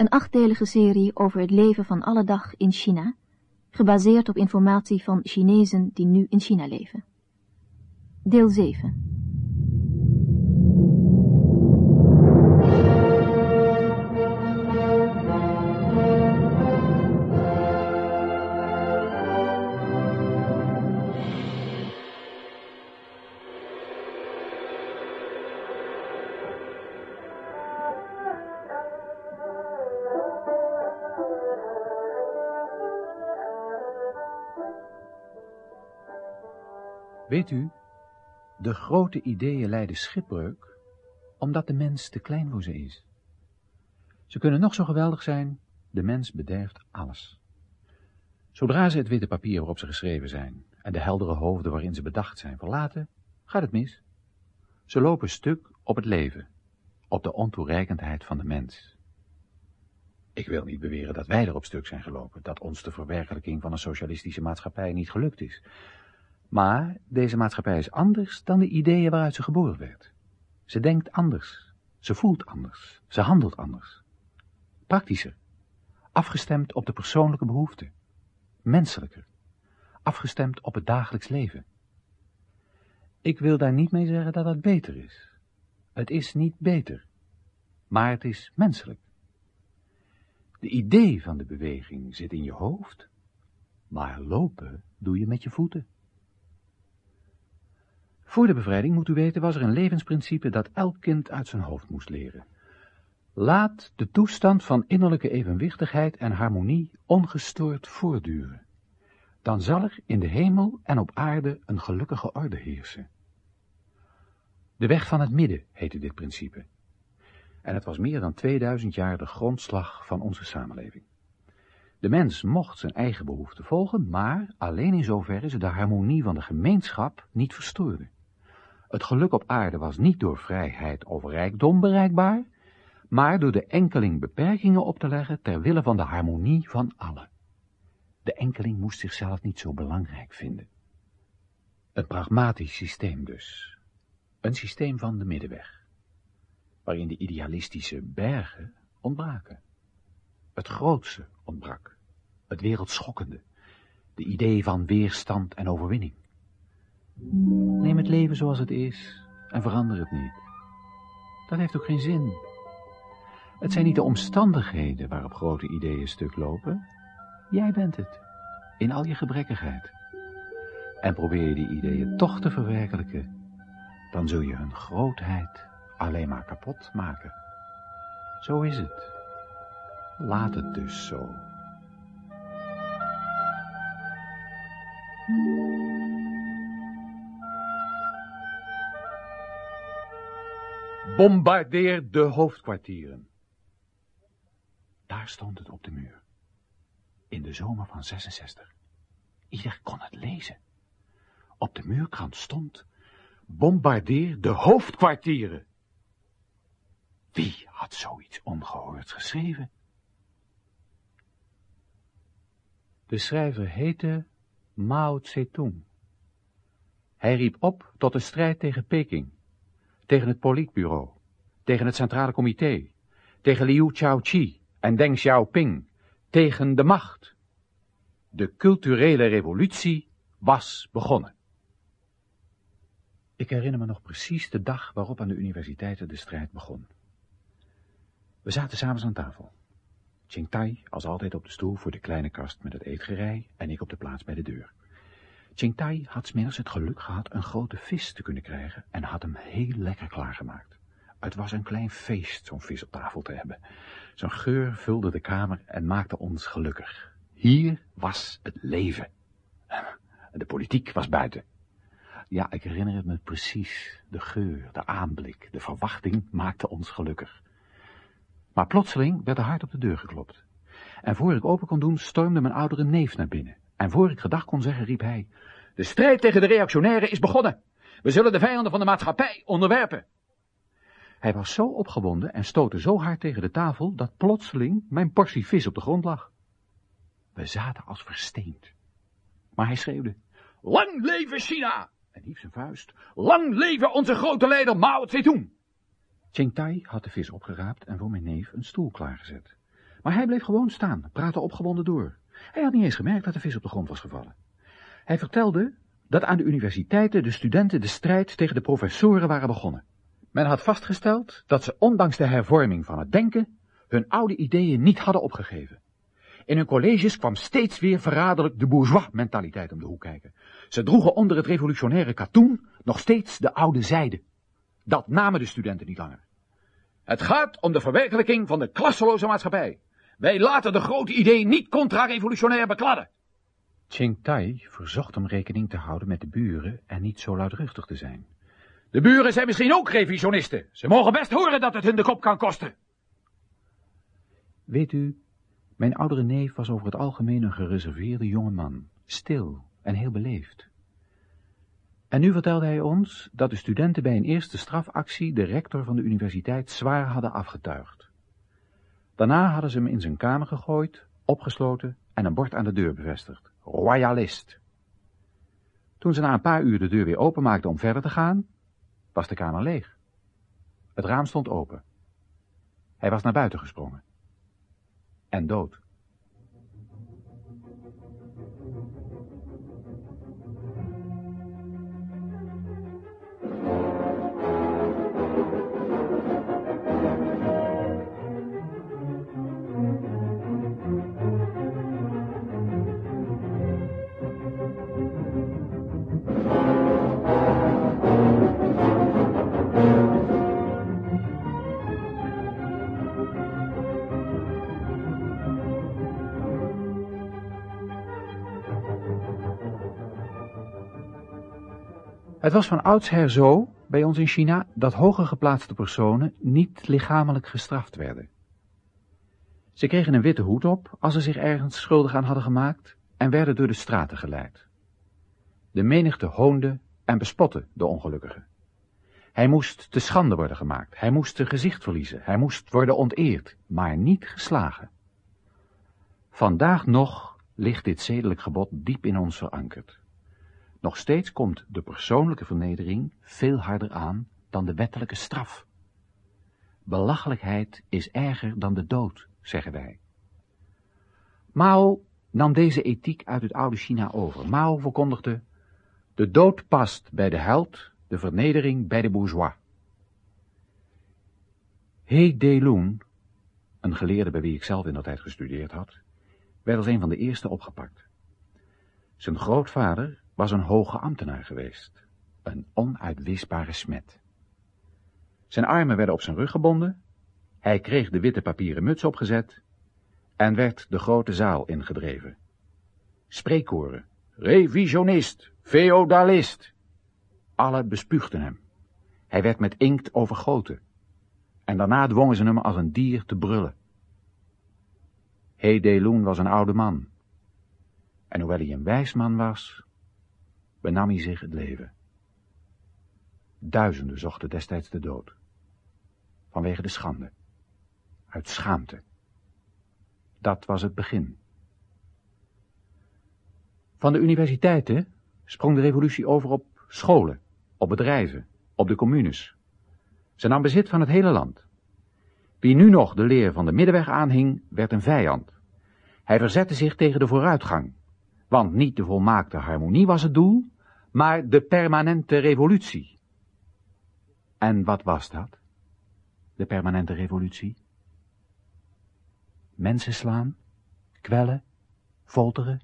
Een achtdelige serie over het leven van alle dag in China, gebaseerd op informatie van Chinezen die nu in China leven. Deel 7 Weet u, de grote ideeën leiden schipbreuk, omdat de mens te klein voor ze is. Ze kunnen nog zo geweldig zijn, de mens bederft alles. Zodra ze het witte papier waarop ze geschreven zijn en de heldere hoofden waarin ze bedacht zijn verlaten, gaat het mis. Ze lopen stuk op het leven, op de ontoereikendheid van de mens. Ik wil niet beweren dat wij erop stuk zijn gelopen, dat ons de verwerkelijking van een socialistische maatschappij niet gelukt is. Maar deze maatschappij is anders dan de ideeën waaruit ze geboren werd. Ze denkt anders, ze voelt anders, ze handelt anders. Praktischer, afgestemd op de persoonlijke behoeften, menselijker, afgestemd op het dagelijks leven. Ik wil daar niet mee zeggen dat het beter is. Het is niet beter, maar het is menselijk. De idee van de beweging zit in je hoofd, maar lopen doe je met je voeten. Voor de bevrijding, moet u weten, was er een levensprincipe dat elk kind uit zijn hoofd moest leren. Laat de toestand van innerlijke evenwichtigheid en harmonie ongestoord voortduren. Dan zal er in de hemel en op aarde een gelukkige orde heersen. De weg van het midden heette dit principe. En het was meer dan 2000 jaar de grondslag van onze samenleving. De mens mocht zijn eigen behoeften volgen, maar alleen in zoverre ze de harmonie van de gemeenschap niet verstoorden. Het geluk op aarde was niet door vrijheid of rijkdom bereikbaar, maar door de enkeling beperkingen op te leggen ter wille van de harmonie van allen. De enkeling moest zichzelf niet zo belangrijk vinden. Een pragmatisch systeem dus. Een systeem van de middenweg, waarin de idealistische bergen ontbraken. Het grootste ontbrak, het wereldschokkende, de idee van weerstand en overwinning. Neem het leven zoals het is en verander het niet. Dat heeft ook geen zin. Het zijn niet de omstandigheden waarop grote ideeën stuk lopen. Jij bent het, in al je gebrekkigheid. En probeer je die ideeën toch te verwerkelijken, dan zul je hun grootheid alleen maar kapot maken. Zo is het. Laat het dus zo. Bombardeer de hoofdkwartieren. Daar stond het op de muur. In de zomer van 66. Ieder kon het lezen. Op de muurkrant stond... Bombardeer de hoofdkwartieren. Wie had zoiets ongehoord geschreven? De schrijver heette Mao Zedong. Hij riep op tot de strijd tegen Peking tegen het politbureau, tegen het Centrale Comité, tegen Liu Chao-chi en Deng Xiaoping, tegen de macht. De culturele revolutie was begonnen. Ik herinner me nog precies de dag waarop aan de universiteiten de strijd begon. We zaten samen aan tafel. Tai als altijd op de stoel voor de kleine kast met het eetgerei en ik op de plaats bij de deur. Tai had smiddags het geluk gehad een grote vis te kunnen krijgen en had hem heel lekker klaargemaakt. Het was een klein feest zo'n vis op tafel te hebben. Zijn geur vulde de kamer en maakte ons gelukkig. Hier was het leven. De politiek was buiten. Ja, ik herinner het me precies. De geur, de aanblik, de verwachting maakte ons gelukkig. Maar plotseling werd er hard op de deur geklopt. En voor ik open kon doen, stormde mijn oudere neef naar binnen. En voor ik gedag kon zeggen, riep hij, de strijd tegen de reactionairen is begonnen. We zullen de vijanden van de maatschappij onderwerpen. Hij was zo opgewonden en stootte zo hard tegen de tafel, dat plotseling mijn portie vis op de grond lag. We zaten als versteend. Maar hij schreeuwde, lang leven China! En hief zijn vuist, lang leven onze grote leider Mao Zedong! Ching Tai had de vis opgeraapt en voor mijn neef een stoel klaargezet. Maar hij bleef gewoon staan, praatte opgewonden door. Hij had niet eens gemerkt dat de vis op de grond was gevallen. Hij vertelde dat aan de universiteiten de studenten de strijd tegen de professoren waren begonnen. Men had vastgesteld dat ze ondanks de hervorming van het denken hun oude ideeën niet hadden opgegeven. In hun colleges kwam steeds weer verraderlijk de bourgeois-mentaliteit om de hoek kijken. Ze droegen onder het revolutionaire katoen nog steeds de oude zijde. Dat namen de studenten niet langer. Het gaat om de verwerkelijking van de klasseloze maatschappij. Wij laten de grote ideeën niet contra-revolutionair bekladden. Ching Tai verzocht hem rekening te houden met de buren en niet zo luidruchtig te zijn. De buren zijn misschien ook revisionisten. Ze mogen best horen dat het hun de kop kan kosten. Weet u, mijn oudere neef was over het algemeen een gereserveerde jonge man, stil en heel beleefd. En nu vertelde hij ons dat de studenten bij een eerste strafactie de rector van de universiteit zwaar hadden afgetuigd. Daarna hadden ze hem in zijn kamer gegooid, opgesloten en een bord aan de deur bevestigd. Royalist. Toen ze na een paar uur de deur weer openmaakten om verder te gaan, was de kamer leeg. Het raam stond open. Hij was naar buiten gesprongen. En dood. Het was van oudsher zo, bij ons in China, dat hoger geplaatste personen niet lichamelijk gestraft werden. Ze kregen een witte hoed op als ze zich ergens schuldig aan hadden gemaakt en werden door de straten geleid. De menigte hoonde en bespotte de ongelukkige. Hij moest te schande worden gemaakt, hij moest zijn gezicht verliezen, hij moest worden onteerd, maar niet geslagen. Vandaag nog ligt dit zedelijk gebod diep in ons verankerd. Nog steeds komt de persoonlijke vernedering veel harder aan dan de wettelijke straf. Belachelijkheid is erger dan de dood, zeggen wij. Mao nam deze ethiek uit het oude China over. Mao verkondigde, de dood past bij de held, de vernedering bij de bourgeois. He Delun, een geleerde bij wie ik zelf in dat tijd gestudeerd had, werd als een van de eerste opgepakt. Zijn grootvader was een hoge ambtenaar geweest, een onuitwisbare smet. Zijn armen werden op zijn rug gebonden, hij kreeg de witte papieren muts opgezet en werd de grote zaal ingedreven. Spreekkoren, revisionist, feodalist, alle bespuugden hem. Hij werd met inkt overgoten en daarna dwongen ze hem als een dier te brullen. He Delun was een oude man, en hoewel hij een wijs man was, benam hij zich het leven. Duizenden zochten destijds de dood. Vanwege de schande. Uit schaamte. Dat was het begin. Van de universiteiten sprong de revolutie over op scholen, op bedrijven, op de communes. Ze nam bezit van het hele land. Wie nu nog de leer van de middenweg aanhing, werd een vijand. Hij verzette zich tegen de vooruitgang, want niet de volmaakte harmonie was het doel, maar de permanente revolutie. En wat was dat? De permanente revolutie? Mensen slaan, kwellen, folteren,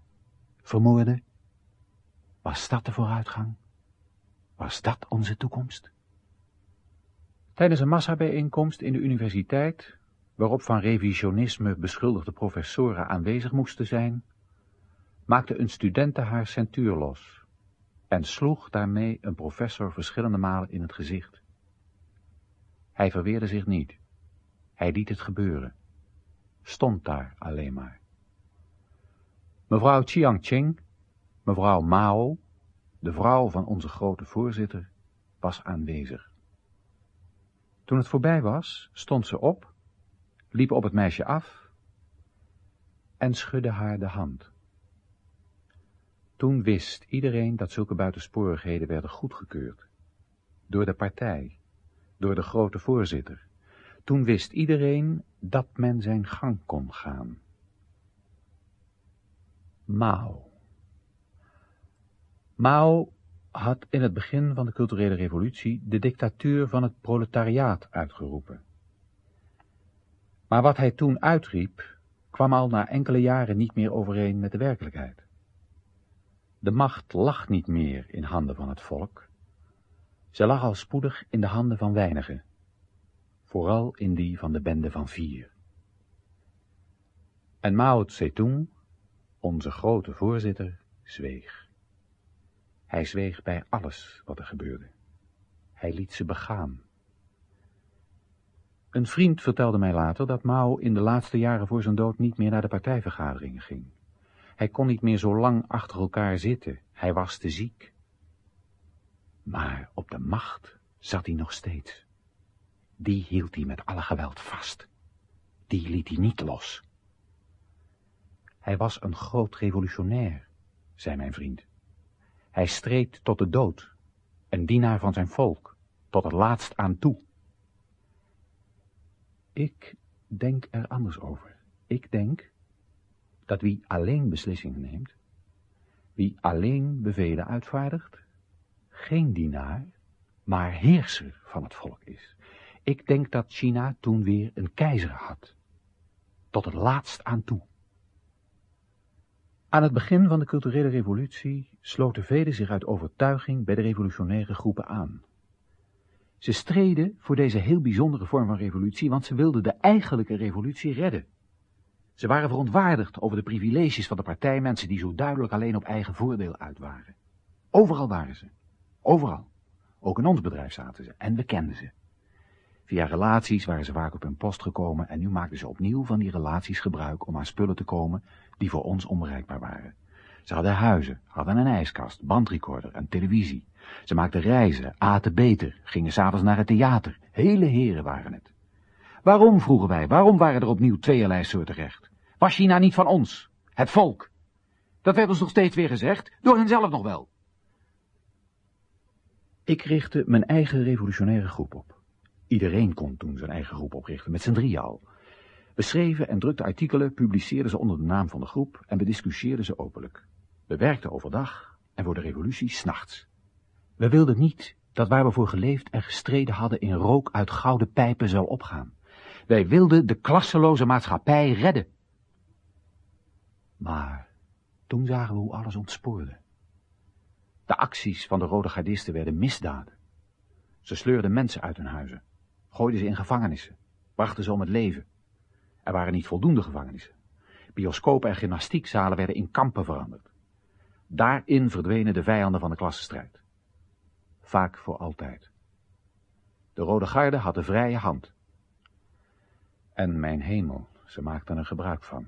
vermoorden. Was dat de vooruitgang? Was dat onze toekomst? Tijdens een massabijeenkomst in de universiteit, waarop van revisionisme beschuldigde professoren aanwezig moesten zijn, maakte een studente haar centuur los en sloeg daarmee een professor verschillende malen in het gezicht. Hij verweerde zich niet. Hij liet het gebeuren. Stond daar alleen maar. Mevrouw Chiang-Ching, mevrouw Mao, de vrouw van onze grote voorzitter, was aanwezig. Toen het voorbij was, stond ze op, liep op het meisje af en schudde haar de hand. Toen wist iedereen dat zulke buitensporigheden werden goedgekeurd. Door de partij, door de grote voorzitter. Toen wist iedereen dat men zijn gang kon gaan. Mao. Mao had in het begin van de culturele revolutie de dictatuur van het proletariaat uitgeroepen. Maar wat hij toen uitriep, kwam al na enkele jaren niet meer overeen met de werkelijkheid. De macht lag niet meer in handen van het volk. Ze lag al spoedig in de handen van weinigen, vooral in die van de bende van vier. En Mao Tse-tung, onze grote voorzitter, zweeg. Hij zweeg bij alles wat er gebeurde. Hij liet ze begaan. Een vriend vertelde mij later dat Mao in de laatste jaren voor zijn dood niet meer naar de partijvergaderingen ging. Hij kon niet meer zo lang achter elkaar zitten, hij was te ziek. Maar op de macht zat hij nog steeds. Die hield hij met alle geweld vast. Die liet hij niet los. Hij was een groot revolutionair, zei mijn vriend. Hij streed tot de dood, een dienaar van zijn volk, tot het laatst aan toe. Ik denk er anders over. Ik denk dat wie alleen beslissingen neemt, wie alleen bevelen uitvaardigt, geen dienaar, maar heerser van het volk is. Ik denk dat China toen weer een keizer had, tot het laatst aan toe. Aan het begin van de culturele revolutie sloten velen zich uit overtuiging bij de revolutionaire groepen aan. Ze streden voor deze heel bijzondere vorm van revolutie, want ze wilden de eigenlijke revolutie redden. Ze waren verontwaardigd over de privileges van de partijmensen die zo duidelijk alleen op eigen voordeel uit waren. Overal waren ze. Overal. Ook in ons bedrijf zaten ze en we kenden ze. Via relaties waren ze vaak op hun post gekomen en nu maakten ze opnieuw van die relaties gebruik om aan spullen te komen die voor ons onbereikbaar waren. Ze hadden huizen, hadden een ijskast, bandrecorder en televisie. Ze maakten reizen, aten beter, gingen s'avonds naar het theater. Hele heren waren het. Waarom, vroegen wij, waarom waren er opnieuw tweeërlei soorten recht? Was China niet van ons, het volk? Dat werd ons nog steeds weer gezegd, door henzelf nog wel. Ik richtte mijn eigen revolutionaire groep op. Iedereen kon toen zijn eigen groep oprichten, met z'n drieën al. We schreven en drukten artikelen, publiceerden ze onder de naam van de groep en bediscussieerden ze openlijk. We werkten overdag en voor de revolutie s'nachts. We wilden niet dat waar we voor geleefd en gestreden hadden in rook uit gouden pijpen zou opgaan. Wij wilden de klasseloze maatschappij redden. Maar toen zagen we hoe alles ontspoorde. De acties van de rode gardisten werden misdaden. Ze sleurden mensen uit hun huizen, gooiden ze in gevangenissen, brachten ze om het leven. Er waren niet voldoende gevangenissen. Bioscopen en gymnastiekzalen werden in kampen veranderd. Daarin verdwenen de vijanden van de klassenstrijd. Vaak voor altijd. De Rode Garde had de vrije hand. En mijn hemel, ze maakten er gebruik van.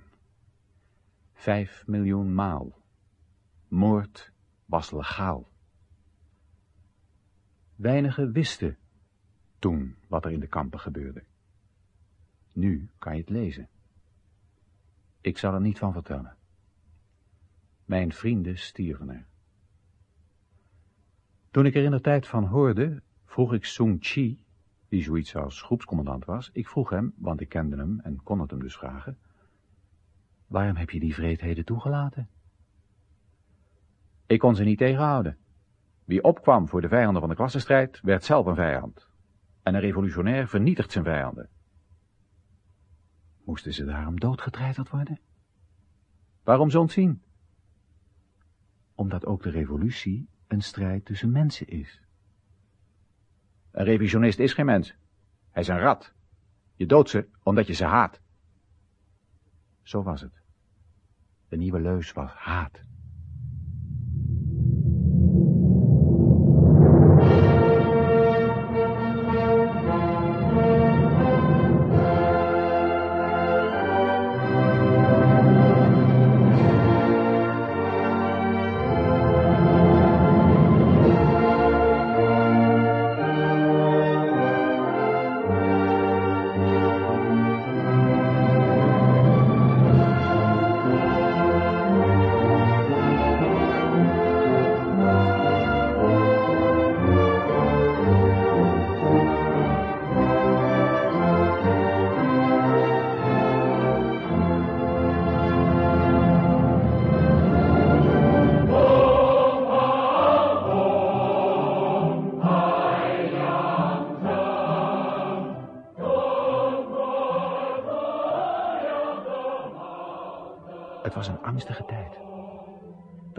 Vijf miljoen maal. Moord was legaal. Weinigen wisten toen wat er in de kampen gebeurde. Nu kan je het lezen. Ik zal er niet van vertellen. Mijn vrienden stierven er. Toen ik er in de tijd van hoorde, vroeg ik Sung Chi, die zoiets als groepscommandant was, ik vroeg hem, want ik kende hem en kon het hem dus vragen, waarom heb je die vreedheden toegelaten? Ik kon ze niet tegenhouden. Wie opkwam voor de vijanden van de klassenstrijd, werd zelf een vijand. En een revolutionair vernietigt zijn vijanden. Moesten ze daarom doodgetreiteld worden? Waarom zo ontzien? Omdat ook de revolutie een strijd tussen mensen is. Een revisionist is geen mens. Hij is een rat. Je doodt ze omdat je ze haat. Zo was het. De nieuwe leus was haat.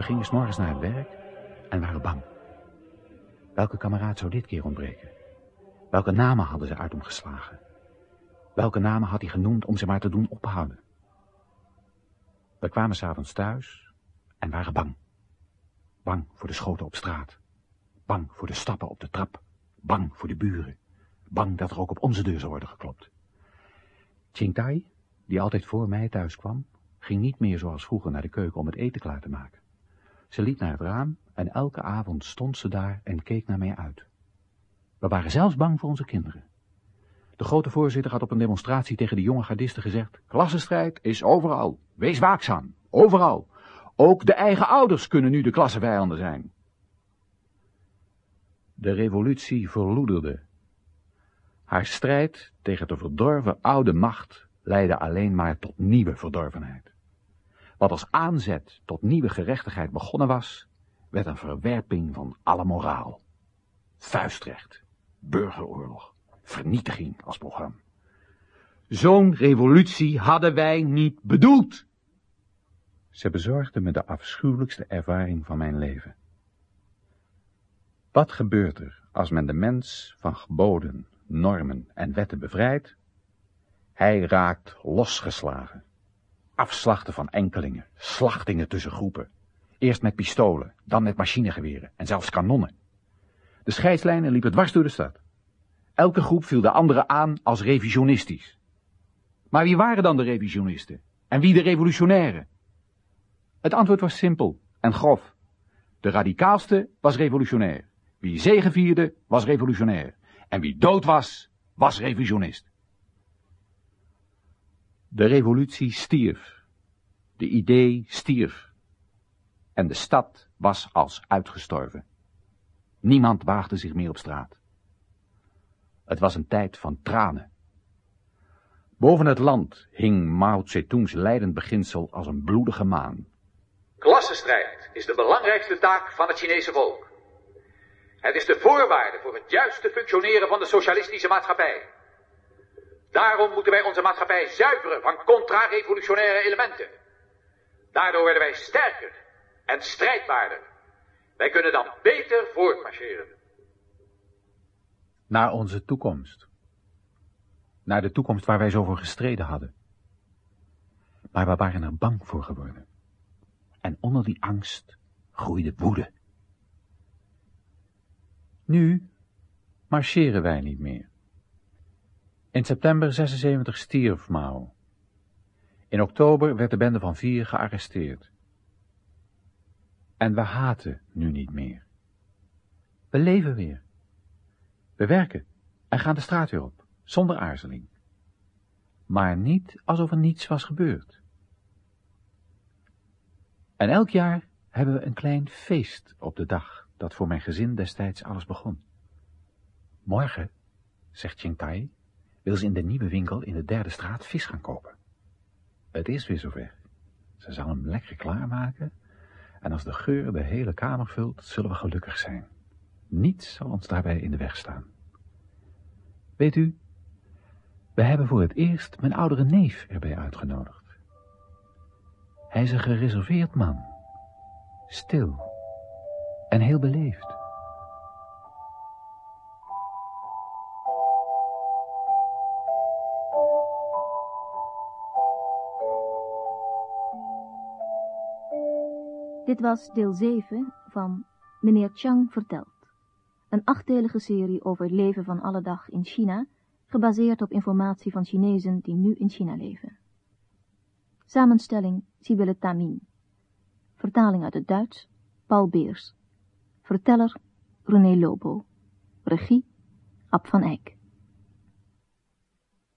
Gingen s morgens naar het werk en waren bang. Welke kameraad zou dit keer ontbreken? Welke namen hadden ze uit hem geslagen? Welke namen had hij genoemd om ze maar te doen ophouden? We kwamen s'avonds thuis en waren bang. Bang voor de schoten op straat. Bang voor de stappen op de trap. Bang voor de buren. Bang dat er ook op onze deur zou worden geklopt. Chingtai, die altijd voor mij thuis kwam, ging niet meer zoals vroeger naar de keuken om het eten klaar te maken. Ze liep naar het raam en elke avond stond ze daar en keek naar mij uit. We waren zelfs bang voor onze kinderen. De grote voorzitter had op een demonstratie tegen de jonge gardisten gezegd, klassenstrijd is overal. Wees waakzaam. Overal. Ook de eigen ouders kunnen nu de klassevijanden zijn. De revolutie verloederde. Haar strijd tegen de verdorven oude macht leidde alleen maar tot nieuwe verdorvenheid. Wat als aanzet tot nieuwe gerechtigheid begonnen was, werd een verwerping van alle moraal. Vuistrecht, burgeroorlog, vernietiging als programma. Zo'n revolutie hadden wij niet bedoeld. Ze bezorgde me de afschuwelijkste ervaring van mijn leven. Wat gebeurt er als men de mens van geboden, normen en wetten bevrijdt? Hij raakt losgeslagen. Afslachten van enkelingen, slachtingen tussen groepen. Eerst met pistolen, dan met machinegeweren en zelfs kanonnen. De scheidslijnen liepen dwars door de stad. Elke groep viel de andere aan als revisionistisch. Maar wie waren dan de revisionisten? En wie de revolutionairen? Het antwoord was simpel en grof. De radicaalste was revolutionair. Wie zegevierde, was revolutionair. En wie dood was, was revisionist. De revolutie stierf. De idee stierf. En de stad was als uitgestorven. Niemand waagde zich meer op straat. Het was een tijd van tranen. Boven het land hing Mao Zedongs leidend beginsel als een bloedige maan. Klassenstrijd is de belangrijkste taak van het Chinese volk. Het is de voorwaarde voor het juiste functioneren van de socialistische maatschappij. Daarom moeten wij onze maatschappij zuiveren van contra-revolutionaire elementen. Daardoor werden wij sterker en strijdbaarder. Wij kunnen dan beter voortmarcheren. Naar onze toekomst. Naar de toekomst waar wij zo voor gestreden hadden. Maar we waren er bang voor geworden. En onder die angst groeide woede. Nu marcheren wij niet meer. In september 76 stierf Mao. In oktober werd de bende van vier gearresteerd. En we haten nu niet meer. We leven weer. We werken en gaan de straat weer op, zonder aarzeling. Maar niet alsof er niets was gebeurd. En elk jaar hebben we een klein feest op de dag dat voor mijn gezin destijds alles begon. Morgen, zegt Chingtai, wil ze in de nieuwe winkel in de derde straat vis gaan kopen. Het is weer zover. Ze zal hem lekker klaarmaken en als de geur de hele kamer vult, zullen we gelukkig zijn. Niets zal ons daarbij in de weg staan. Weet u, we hebben voor het eerst mijn oudere neef erbij uitgenodigd. Hij is een gereserveerd man, stil en heel beleefd. Dit was deel 7 van Meneer Chang vertelt. Een achtdelige serie over het leven van alle dag in China, gebaseerd op informatie van Chinezen die nu in China leven. Samenstelling Sibylle Tamin. Vertaling uit het Duits Paul Beers. Verteller René Lobo. Regie Ab van Eyck.